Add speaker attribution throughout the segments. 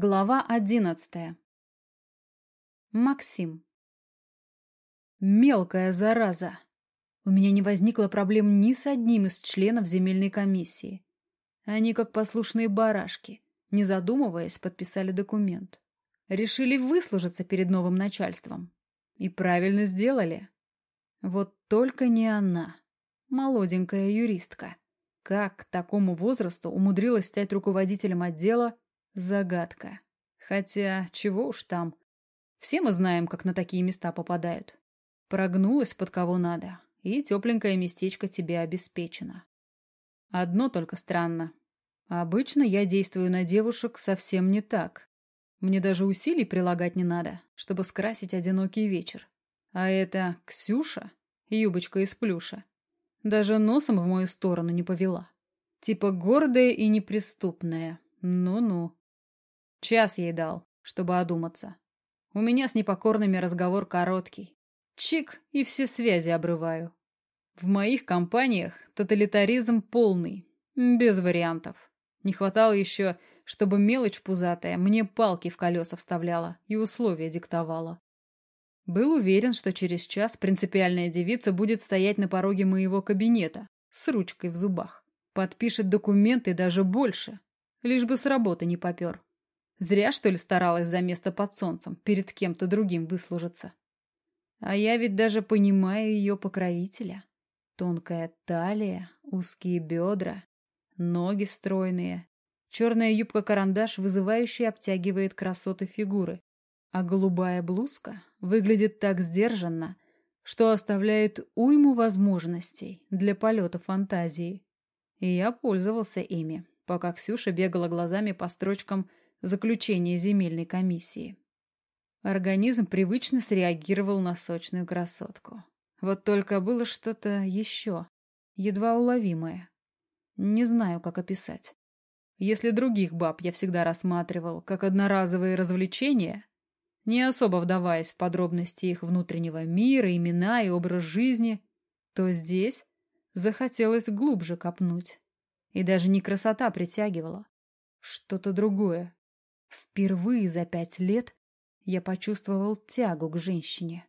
Speaker 1: Глава одиннадцатая. Максим. Мелкая зараза. У меня не возникло проблем ни с одним из членов земельной комиссии. Они, как послушные барашки, не задумываясь, подписали документ. Решили выслужиться перед новым начальством. И правильно сделали. Вот только не она, молоденькая юристка. Как к такому возрасту умудрилась стать руководителем отдела Загадка. Хотя, чего уж там. Все мы знаем, как на такие места попадают. Прогнулась под кого надо, и тепленькое местечко тебе обеспечено. Одно только странно. Обычно я действую на девушек совсем не так. Мне даже усилий прилагать не надо, чтобы скрасить одинокий вечер. А это Ксюша, юбочка из плюша, даже носом в мою сторону не повела. Типа гордая и неприступная. Ну-ну. Час ей дал, чтобы одуматься. У меня с непокорными разговор короткий. Чик, и все связи обрываю. В моих компаниях тоталитаризм полный, без вариантов. Не хватало еще, чтобы мелочь пузатая мне палки в колеса вставляла и условия диктовала. Был уверен, что через час принципиальная девица будет стоять на пороге моего кабинета с ручкой в зубах. Подпишет документы даже больше, лишь бы с работы не попер. Зря, что ли, старалась за место под солнцем, перед кем-то другим выслужиться. А я ведь даже понимаю ее покровителя. Тонкая талия, узкие бедра, ноги стройные. Черная юбка-карандаш вызывающе обтягивает красоты фигуры, а голубая блузка выглядит так сдержанно, что оставляет уйму возможностей для полета фантазии. И я пользовался ими, пока Ксюша бегала глазами по строчкам заключение земельной комиссии. Организм привычно среагировал на сочную красотку. Вот только было что-то еще, едва уловимое. Не знаю, как описать. Если других баб я всегда рассматривал как одноразовые развлечения, не особо вдаваясь в подробности их внутреннего мира, имена и образ жизни, то здесь захотелось глубже копнуть. И даже не красота притягивала, что-то другое. Впервые за пять лет я почувствовал тягу к женщине.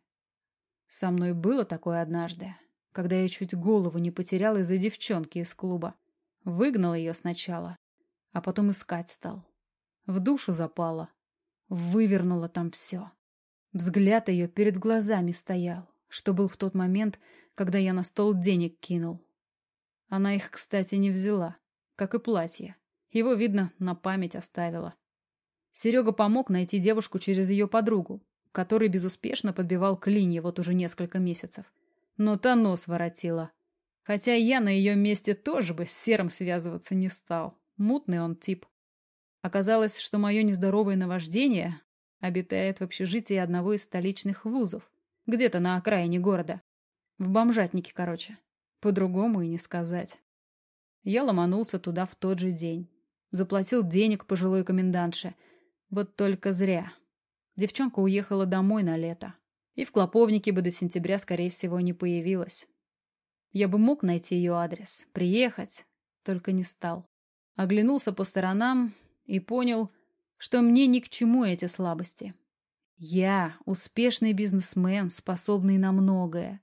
Speaker 1: Со мной было такое однажды, когда я чуть голову не потерял из-за девчонки из клуба. Выгнал ее сначала, а потом искать стал. В душу запала, вывернула там все. Взгляд ее перед глазами стоял, что был в тот момент, когда я на стол денег кинул. Она их, кстати, не взяла, как и платье. Его, видно, на память оставила. Серега помог найти девушку через ее подругу, который безуспешно подбивал клинья вот уже несколько месяцев. Но та нос воротила. Хотя я на ее месте тоже бы с Серым связываться не стал. Мутный он тип. Оказалось, что мое нездоровое наваждение обитает в общежитии одного из столичных вузов, где-то на окраине города. В бомжатнике, короче. По-другому и не сказать. Я ломанулся туда в тот же день. Заплатил денег пожилой комендантше — вот только зря. Девчонка уехала домой на лето. И в Клоповнике бы до сентября, скорее всего, не появилась. Я бы мог найти ее адрес, приехать, только не стал. Оглянулся по сторонам и понял, что мне ни к чему эти слабости. Я успешный бизнесмен, способный на многое.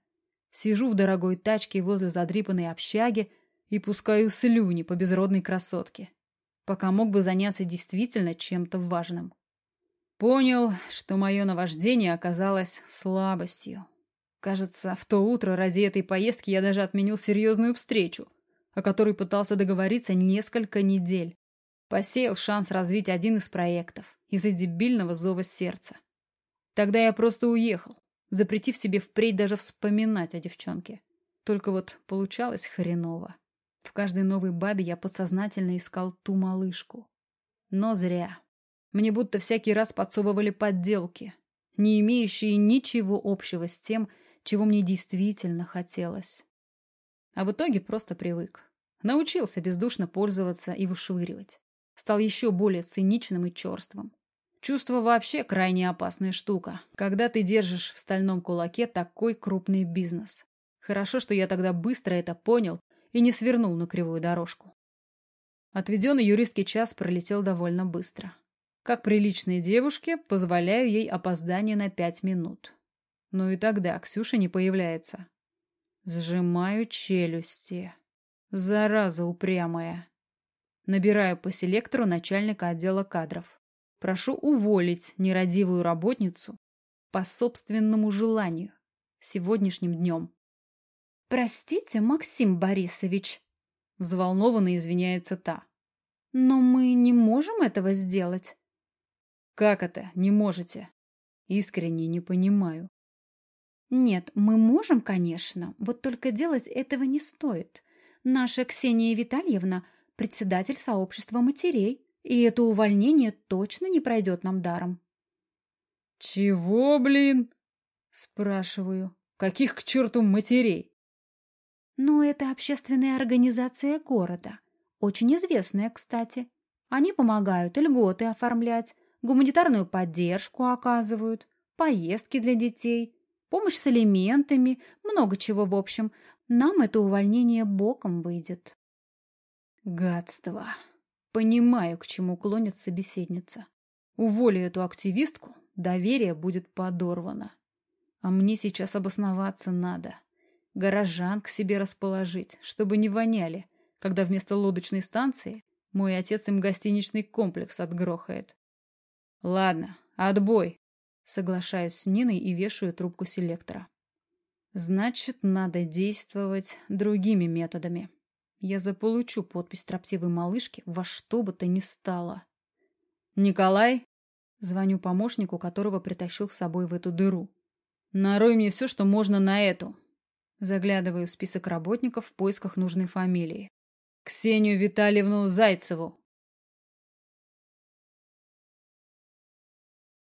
Speaker 1: Сижу в дорогой тачке возле задрипанной общаги и пускаю слюни по безродной красотке пока мог бы заняться действительно чем-то важным. Понял, что мое наваждение оказалось слабостью. Кажется, в то утро ради этой поездки я даже отменил серьезную встречу, о которой пытался договориться несколько недель. Посеял шанс развить один из проектов из-за дебильного зова сердца. Тогда я просто уехал, запретив себе впредь даже вспоминать о девчонке. Только вот получалось хреново. В каждой новой бабе я подсознательно искал ту малышку. Но зря. Мне будто всякий раз подсовывали подделки, не имеющие ничего общего с тем, чего мне действительно хотелось. А в итоге просто привык. Научился бездушно пользоваться и вышвыривать. Стал еще более циничным и черствым. Чувство вообще крайне опасная штука, когда ты держишь в стальном кулаке такой крупный бизнес. Хорошо, что я тогда быстро это понял и не свернул на кривую дорожку. Отведенный юристский час пролетел довольно быстро. Как приличной девушке, позволяю ей опоздание на пять минут. Но и тогда Ксюша не появляется. Сжимаю челюсти. Зараза упрямая. Набираю по селектору начальника отдела кадров. Прошу уволить нерадивую работницу по собственному желанию сегодняшним днем. «Простите, Максим Борисович», — взволнованно извиняется та. «Но мы не можем этого сделать». «Как это не можете?» Искренне не понимаю. «Нет, мы можем, конечно, вот только делать этого не стоит. Наша Ксения Витальевна – председатель сообщества матерей, и это увольнение точно не пройдет нам даром. «Чего, блин?» – спрашиваю. «Каких к черту матерей?» «Ну, это общественная организация города. Очень известная, кстати. Они помогают льготы оформлять, гуманитарную поддержку оказывают, поездки для детей, помощь с алиментами, много чего в общем. Нам это увольнение боком выйдет. Гадство. Понимаю, к чему клонит собеседница. Уволю эту активистку, доверие будет подорвано. А мне сейчас обосноваться надо. Горожан к себе расположить, чтобы не воняли, когда вместо лодочной станции мой отец им гостиничный комплекс отгрохает. Ладно, отбой. Соглашаюсь с Ниной и вешаю трубку селектора. Значит, надо действовать другими методами. Я заполучу подпись троптивой малышки во что бы то ни стало. «Николай?» Звоню помощнику, которого притащил с собой в эту дыру. «Нарой мне все, что можно на эту». Заглядываю в список работников в поисках нужной фамилии. «Ксению Витальевну Зайцеву».